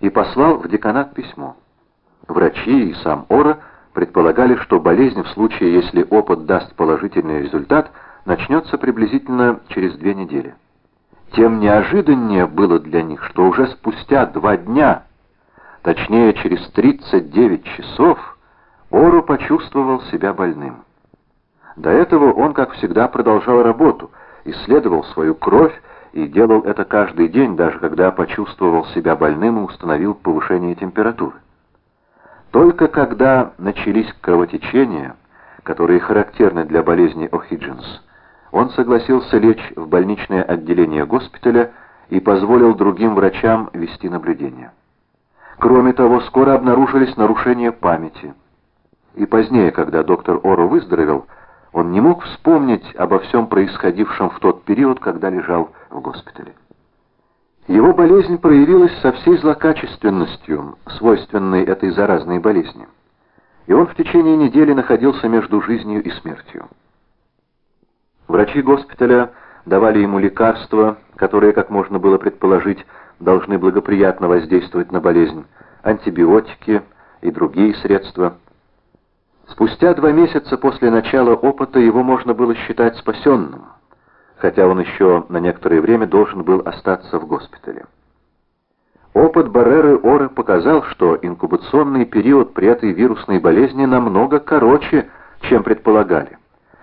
и послал в деканат письмо. Врачи и сам Ора предполагали, что болезнь в случае, если опыт даст положительный результат, начнется приблизительно через две недели. Тем неожиданнее было для них, что уже спустя два дня, точнее через 39 часов, Ору почувствовал себя больным. До этого он, как всегда, продолжал работу, исследовал свою кровь и делал это каждый день, даже когда почувствовал себя больным и установил повышение температуры. Только когда начались кровотечения, которые характерны для болезни О'Хиджинс, он согласился лечь в больничное отделение госпиталя и позволил другим врачам вести наблюдение. Кроме того, скоро обнаружились нарушения памяти. И позднее, когда доктор Оро выздоровел, он не мог вспомнить обо всем происходившем в тот период, когда лежал в госпитале. Его болезнь проявилась со всей злокачественностью, свойственной этой заразной болезни. И он в течение недели находился между жизнью и смертью. Врачи госпиталя давали ему лекарства, которые, как можно было предположить, должны благоприятно воздействовать на болезнь, антибиотики и другие средства. Спустя два месяца после начала опыта его можно было считать спасенным хотя он еще на некоторое время должен был остаться в госпитале. Опыт Барреры Ора показал, что инкубационный период при этой вирусной болезни намного короче, чем предполагали,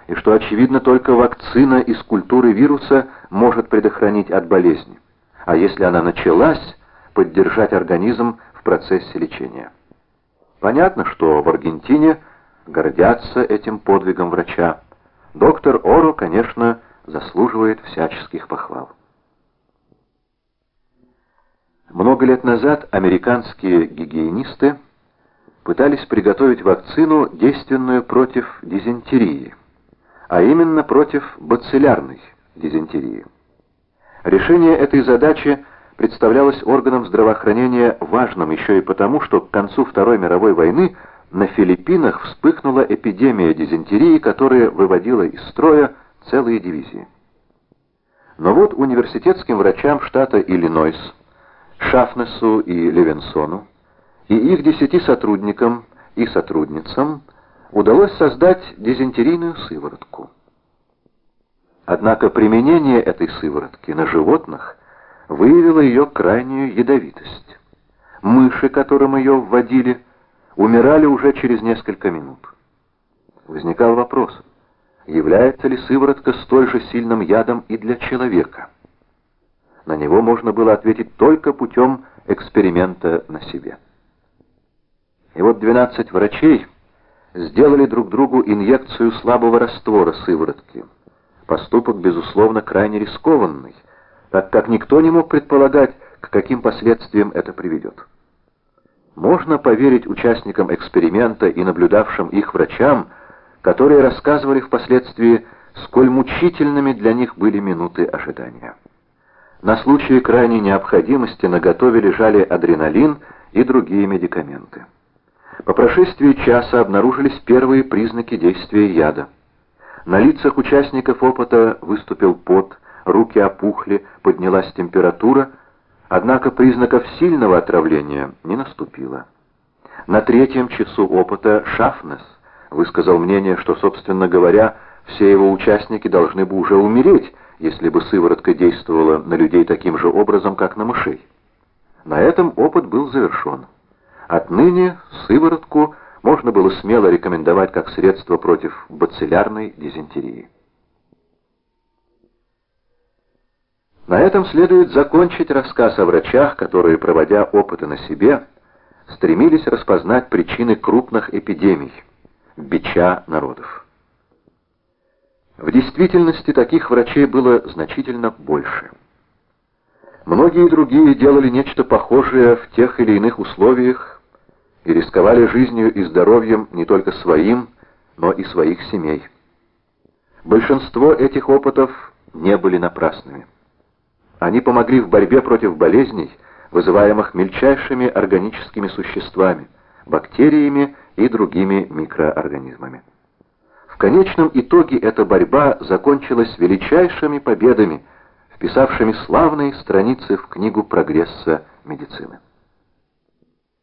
и что, очевидно, только вакцина из культуры вируса может предохранить от болезни, а если она началась, поддержать организм в процессе лечения. Понятно, что в Аргентине гордятся этим подвигом врача. Доктор Оро, конечно, заслуживает всяческих похвал. Много лет назад американские гигиенисты пытались приготовить вакцину, действенную против дизентерии, а именно против бациллярной дизентерии. Решение этой задачи представлялось органам здравоохранения важным еще и потому, что к концу Второй мировой войны на Филиппинах вспыхнула эпидемия дизентерии, которая выводила из строя целые дивизии. Но вот университетским врачам штата Иллинойс, Шафнесу и Левинсону, и их десяти сотрудникам и сотрудницам удалось создать дизентерийную сыворотку. Однако применение этой сыворотки на животных выявило ее крайнюю ядовитость. Мыши, которым ее вводили, умирали уже через несколько минут. Возникал вопрос – является ли сыворотка столь же сильным ядом и для человека. На него можно было ответить только путем эксперимента на себе. И вот 12 врачей сделали друг другу инъекцию слабого раствора сыворотки. Поступок, безусловно, крайне рискованный, так как никто не мог предполагать, к каким последствиям это приведет. Можно поверить участникам эксперимента и наблюдавшим их врачам, которые рассказывали впоследствии, сколь мучительными для них были минуты ожидания. На случай крайней необходимости на готове лежали адреналин и другие медикаменты. По прошествии часа обнаружились первые признаки действия яда. На лицах участников опыта выступил пот, руки опухли, поднялась температура, однако признаков сильного отравления не наступило. На третьем часу опыта Шафнес высказал мнение, что, собственно говоря, все его участники должны бы уже умереть, если бы сыворотка действовала на людей таким же образом, как на мышей. На этом опыт был завершен. Отныне сыворотку можно было смело рекомендовать как средство против бациллярной дизентерии. На этом следует закончить рассказ о врачах, которые, проводя опыты на себе, стремились распознать причины крупных эпидемий бича народов. В действительности таких врачей было значительно больше. Многие другие делали нечто похожее в тех или иных условиях и рисковали жизнью и здоровьем не только своим, но и своих семей. Большинство этих опытов не были напрасными. Они помогли в борьбе против болезней, вызываемых мельчайшими органическими существами, бактериями и другими микроорганизмами. В конечном итоге эта борьба закончилась величайшими победами, вписавшими славные страницы в книгу прогресса медицины.